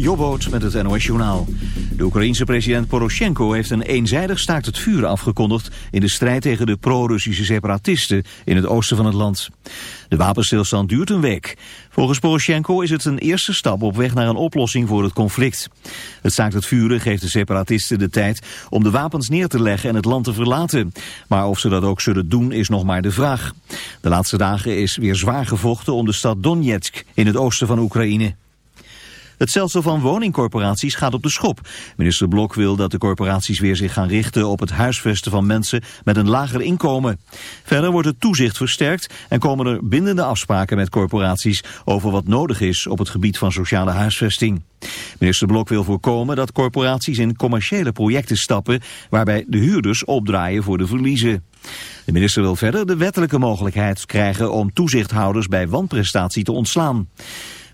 Jobboot met het NOS Journaal. De Oekraïense president Poroshenko heeft een eenzijdig staakt het vuur afgekondigd... in de strijd tegen de pro-Russische separatisten in het oosten van het land. De wapenstilstand duurt een week. Volgens Poroshenko is het een eerste stap op weg naar een oplossing voor het conflict. Het staakt het vuren geeft de separatisten de tijd om de wapens neer te leggen en het land te verlaten. Maar of ze dat ook zullen doen is nog maar de vraag. De laatste dagen is weer zwaar gevochten om de stad Donetsk in het oosten van Oekraïne. Het stelsel van woningcorporaties gaat op de schop. Minister Blok wil dat de corporaties weer zich gaan richten op het huisvesten van mensen met een lager inkomen. Verder wordt het toezicht versterkt en komen er bindende afspraken met corporaties over wat nodig is op het gebied van sociale huisvesting. Minister Blok wil voorkomen dat corporaties in commerciële projecten stappen waarbij de huurders opdraaien voor de verliezen. De minister wil verder de wettelijke mogelijkheid krijgen om toezichthouders bij wanprestatie te ontslaan.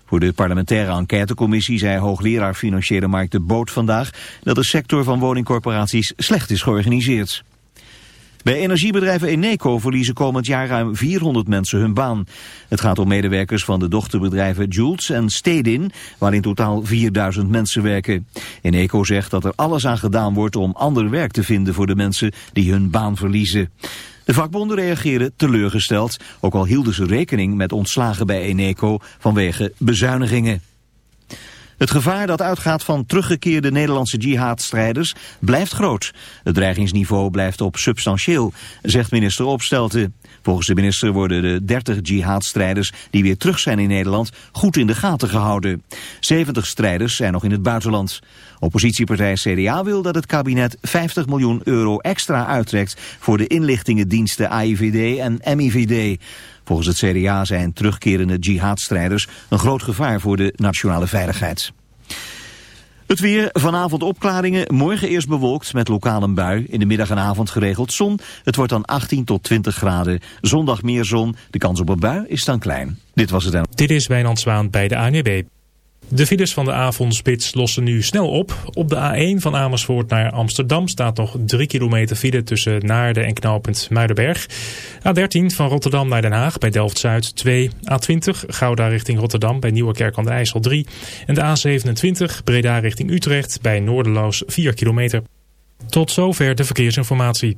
Voor de parlementaire enquêtecommissie zei hoogleraar Financiële Markt de Boot vandaag dat de sector van woningcorporaties slecht is georganiseerd. Bij energiebedrijven Eneco verliezen komend jaar ruim 400 mensen hun baan. Het gaat om medewerkers van de dochterbedrijven Jules en Stedin, waar in totaal 4000 mensen werken. Eneco zegt dat er alles aan gedaan wordt om ander werk te vinden voor de mensen die hun baan verliezen. De vakbonden reageerden teleurgesteld, ook al hielden ze rekening met ontslagen bij Eneco vanwege bezuinigingen. Het gevaar dat uitgaat van teruggekeerde Nederlandse jihadstrijders blijft groot. Het dreigingsniveau blijft op substantieel, zegt minister Opstelten. Volgens de minister worden de 30 jihadstrijders die weer terug zijn in Nederland goed in de gaten gehouden. 70 strijders zijn nog in het buitenland. Oppositiepartij CDA wil dat het kabinet 50 miljoen euro extra uittrekt voor de inlichtingendiensten AIVD en MIVD. Volgens het CDA zijn terugkerende jihadstrijders een groot gevaar voor de nationale veiligheid. Het weer, vanavond opklaringen, morgen eerst bewolkt met lokale bui. In de middag en avond geregeld zon. Het wordt dan 18 tot 20 graden. Zondag meer zon, de kans op een bui is dan klein. Dit was het. Dit is Wijnand Zwaan bij de ANWB. De files van de avondspits lossen nu snel op. Op de A1 van Amersfoort naar Amsterdam staat nog 3 kilometer file tussen Naarden en knooppunt Muidenberg. A13 van Rotterdam naar Den Haag bij Delft-Zuid 2. A20 Gouda richting Rotterdam bij Nieuwekerk aan de IJssel 3. En de A27 Breda richting Utrecht bij Noorderloos 4 kilometer. Tot zover de verkeersinformatie.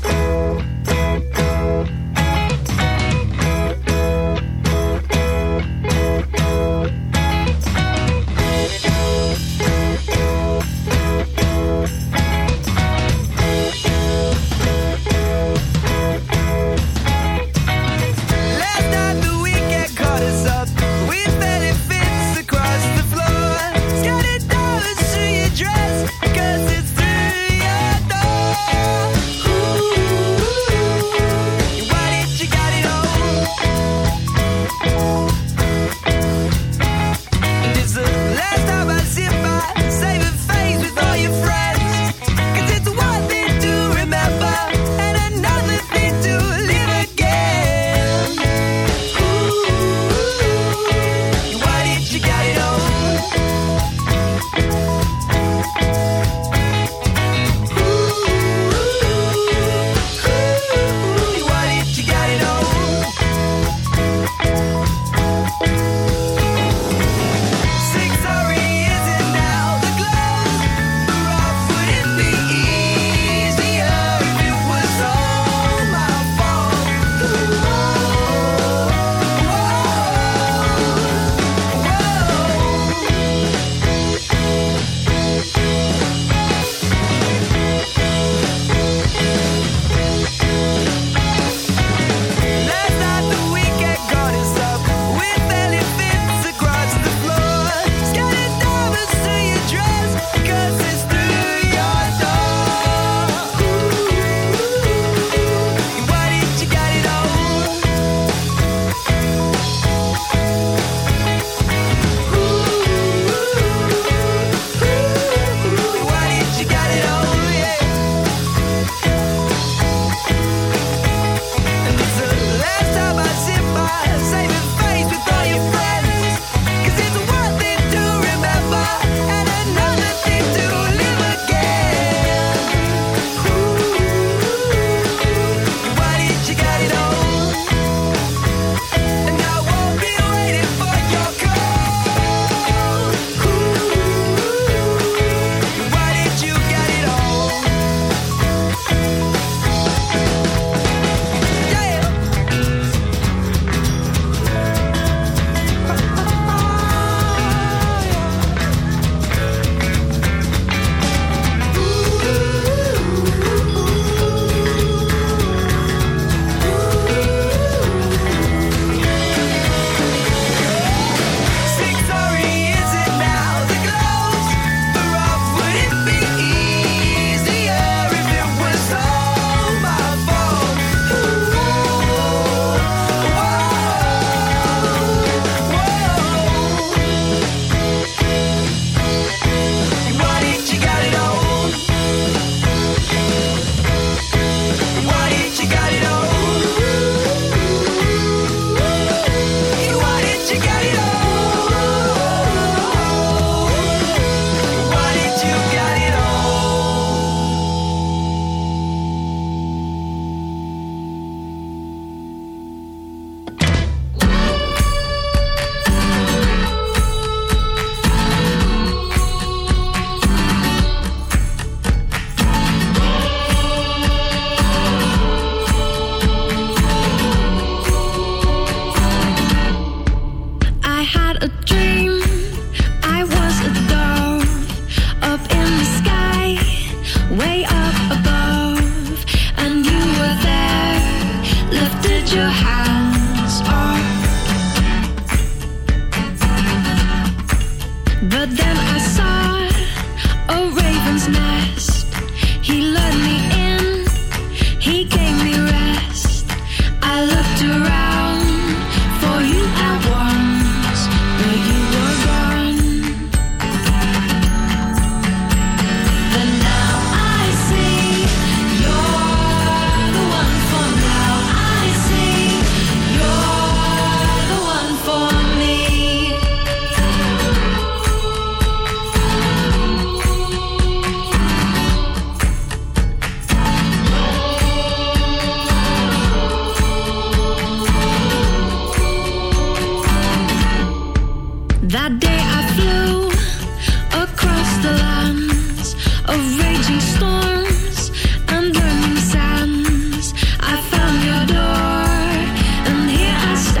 stop.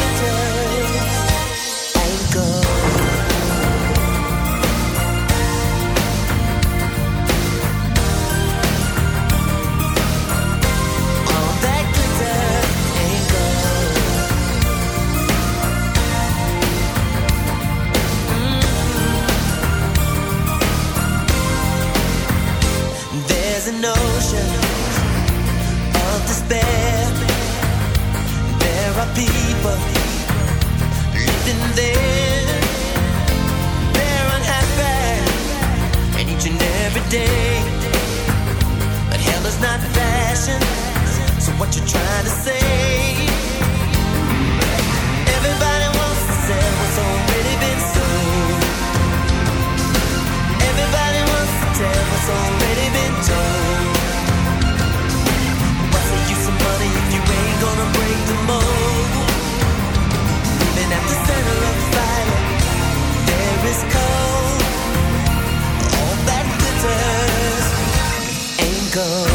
people living there. They're unhappy, and each and every day. But hell is not fashion. So what you trying to say? Everybody wants to sell what's already been sold. Everybody wants to tell what's already been told. The use money if you ain't gonna break the mold? go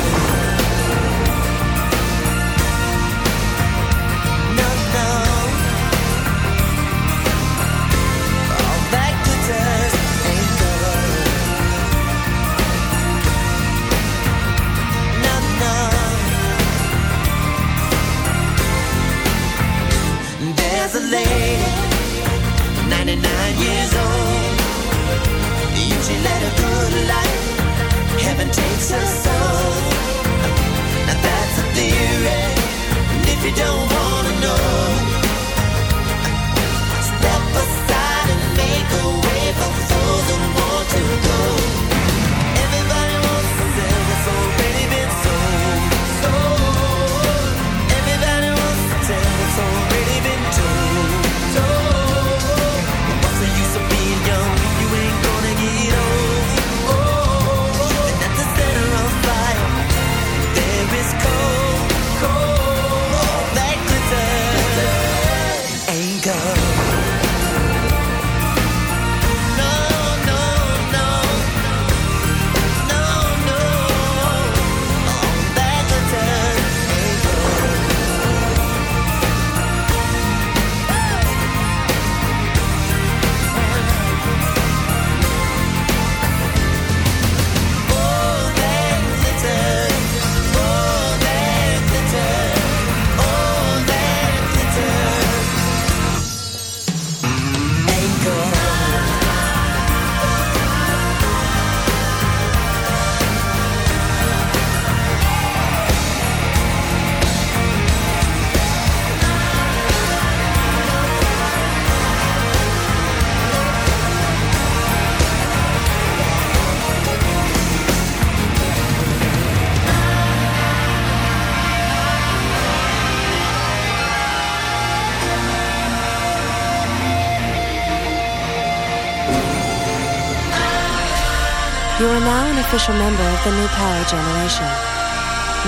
official member of the New Power Generation.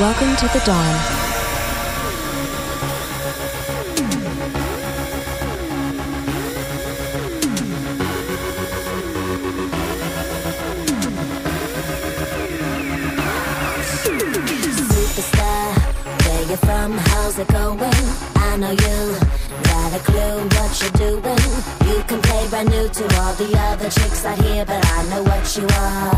Welcome to the dawn. Superstar, where you from? How's it going? I know you got a clue what you're doing. You can play brand new to all the other chicks out here, but I know what you are,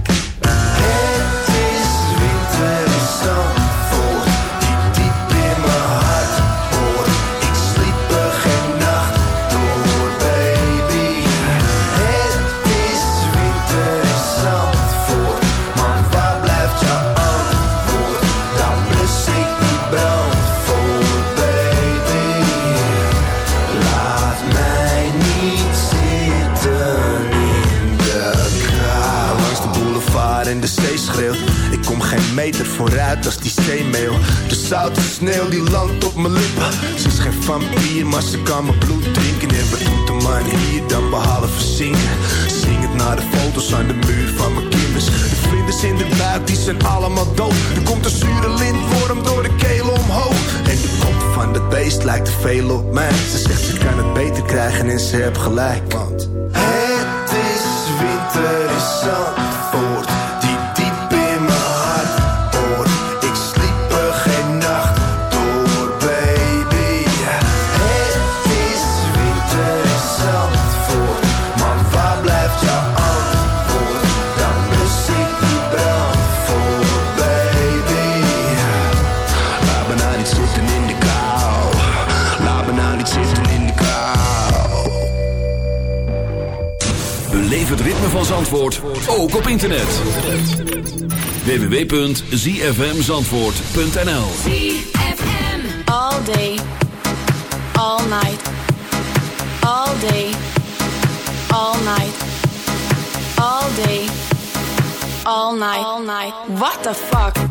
vampier, maar ze kan mijn bloed drinken. En wat doet de man hier dan behalve zingen? Zing het naar de foto's aan de muur van mijn kinders. De vlinders in de buik, die zijn allemaal dood. Er komt een zure lintworm door de keel omhoog. En de kop van de beest lijkt te veel op mij. Ze zegt ze kan het beter krijgen en ze heeft gelijk. Zandvoort ook op internet. www.zfmzandvoort.nl All day, all night, all day, all night, all day, all night, all night. What the fuck?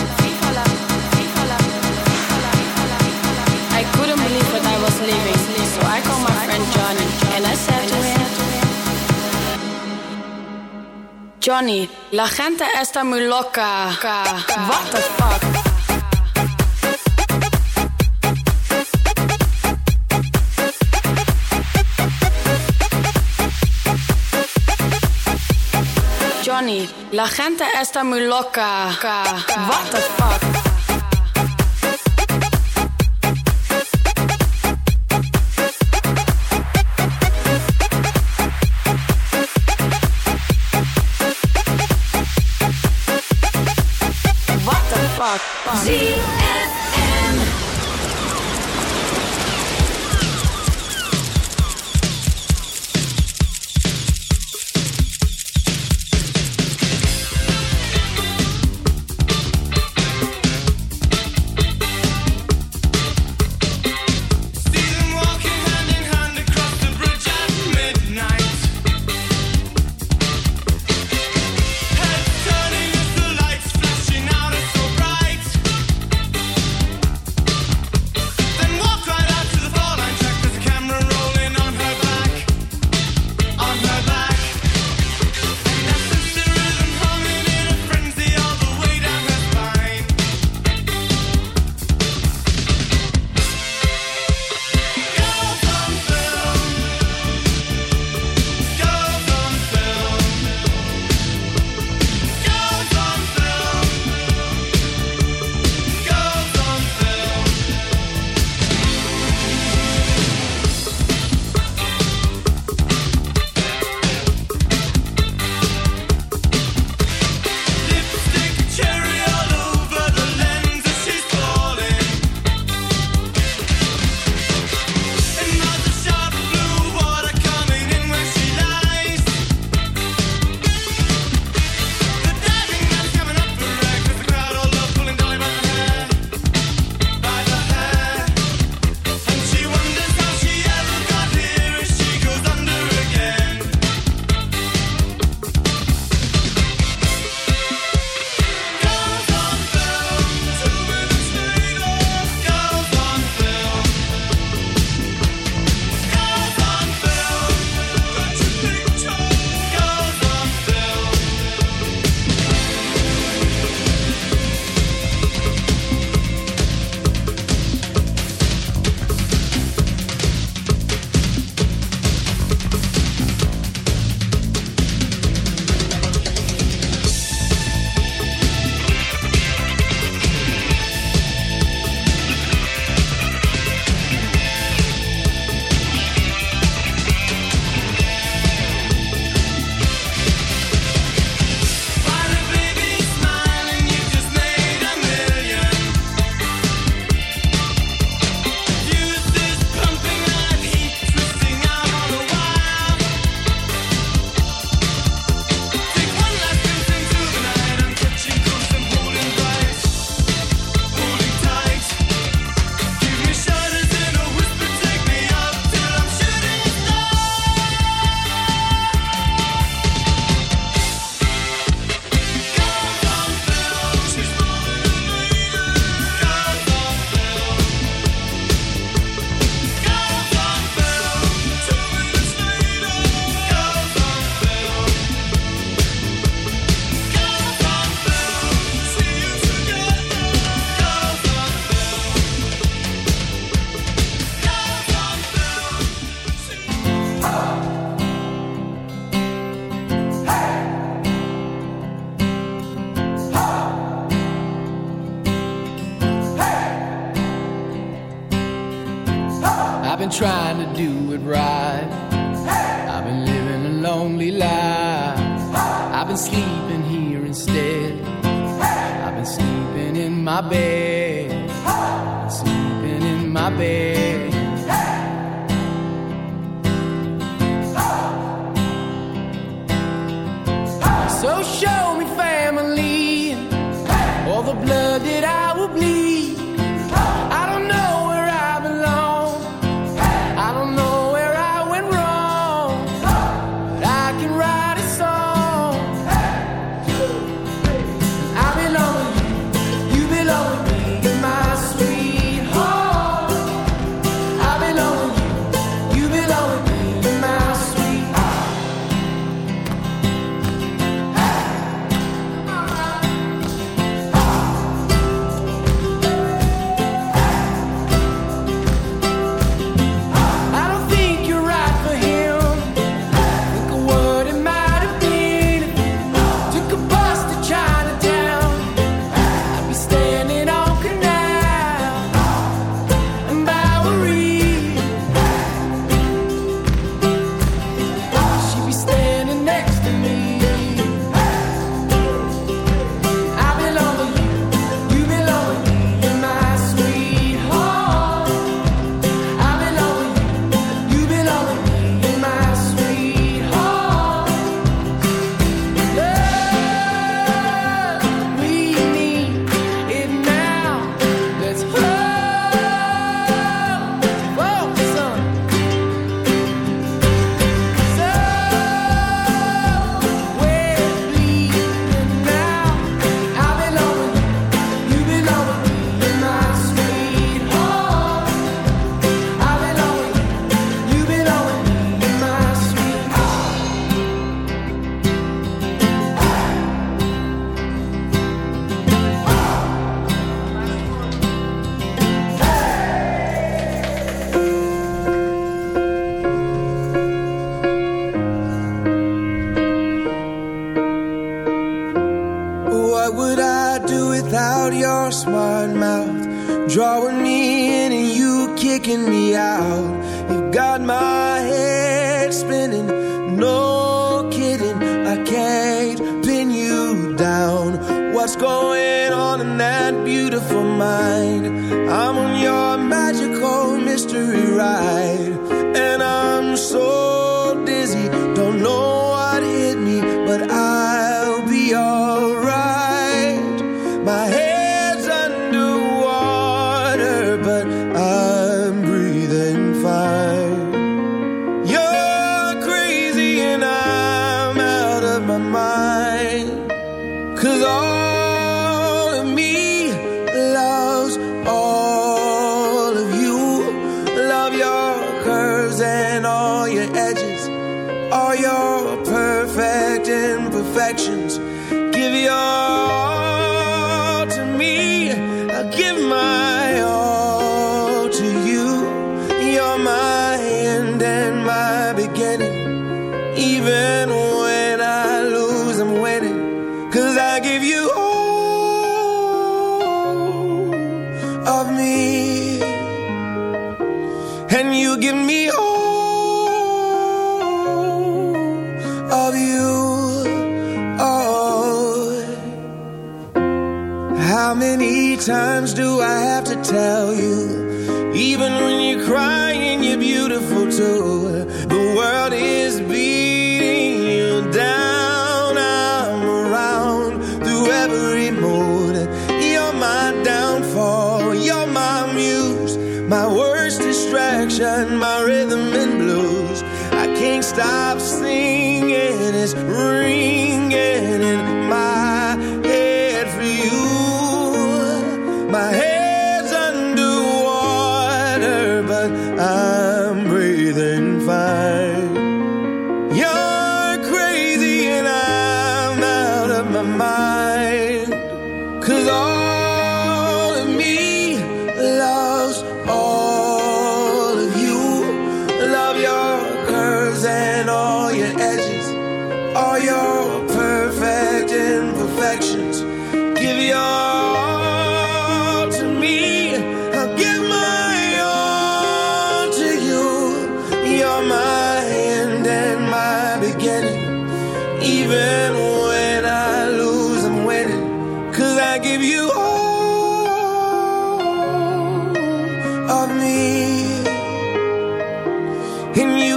couldn't believe I was living, so I called my friend Johnny and I said Johnny, la gente está muy loca. What the fuck? Johnny, la gente está muy loca. What the fuck? Fuck?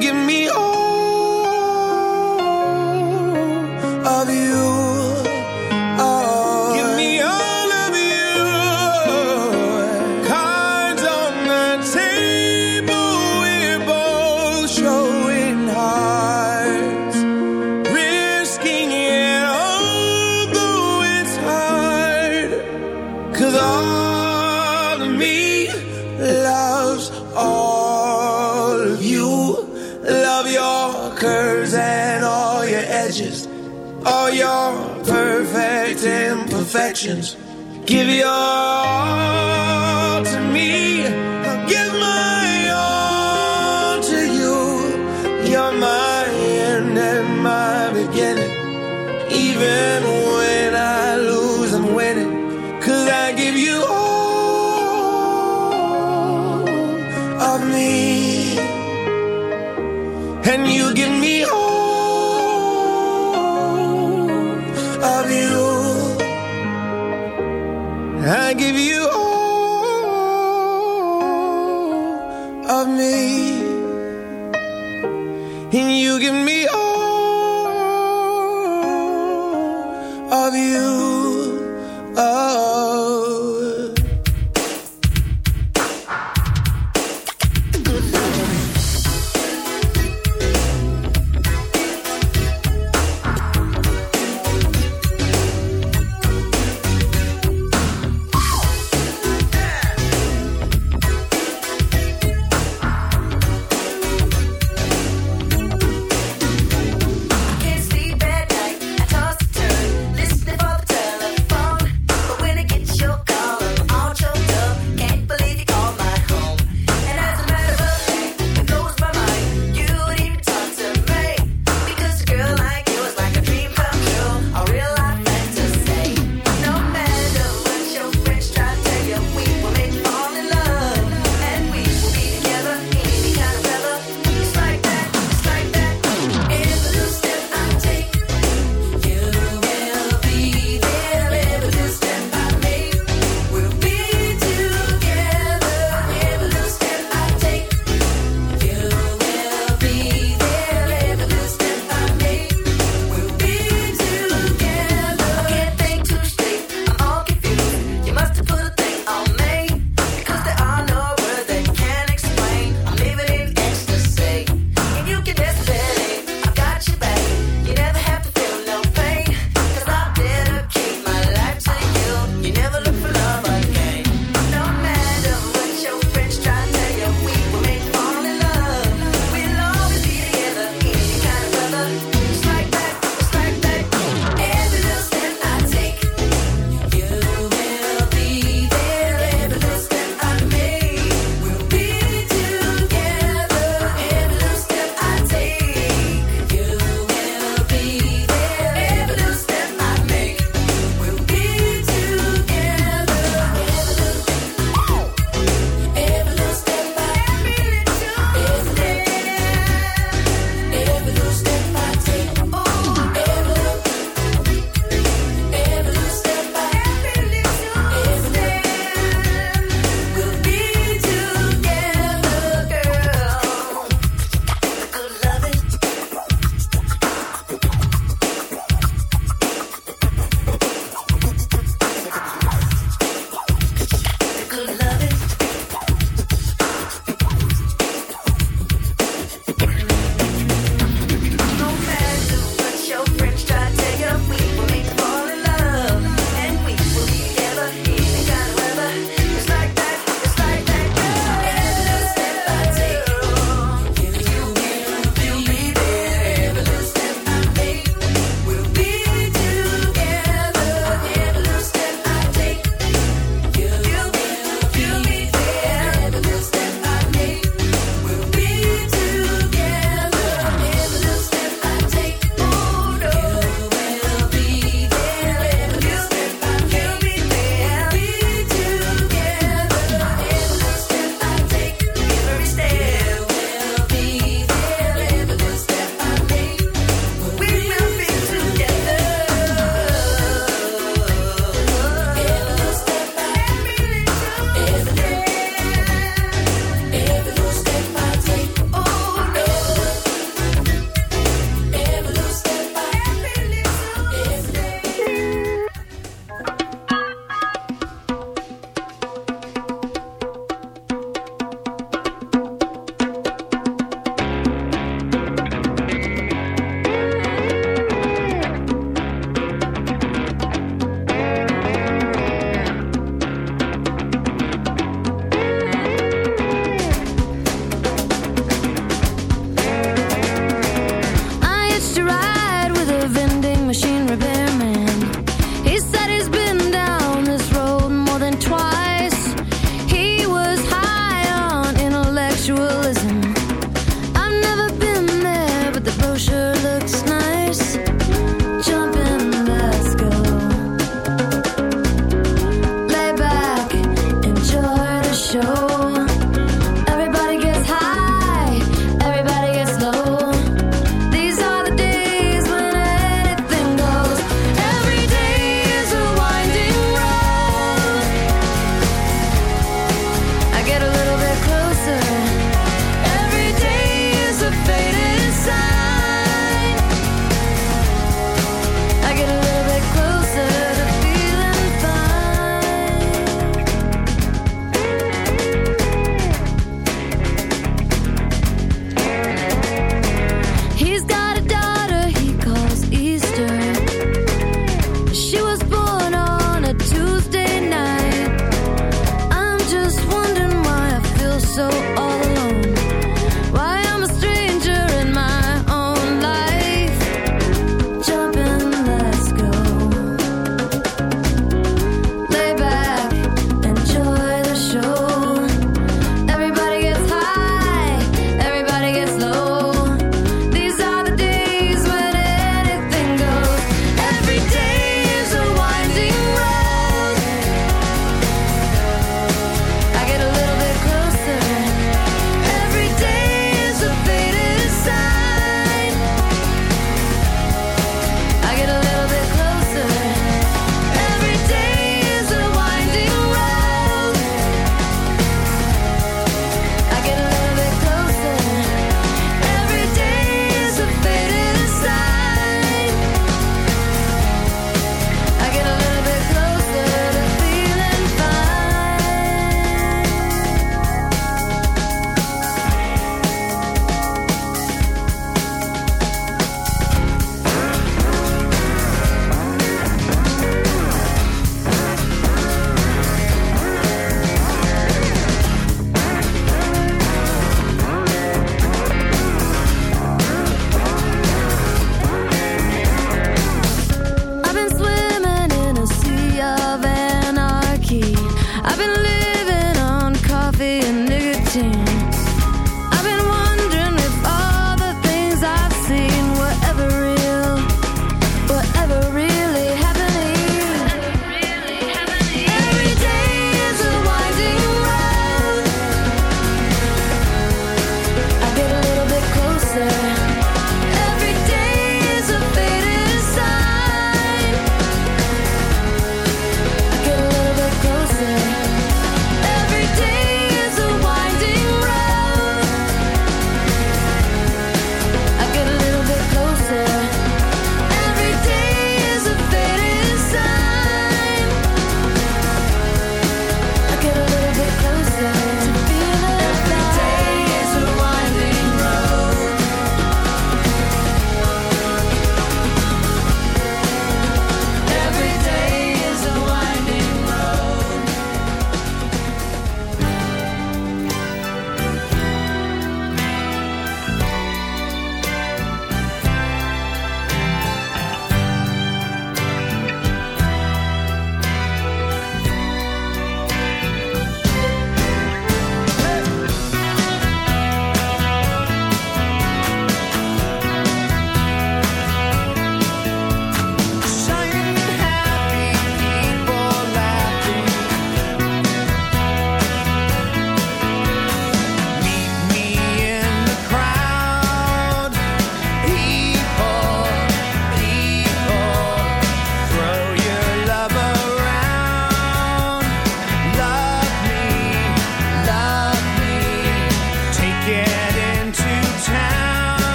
Give me Give your all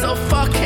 So fucking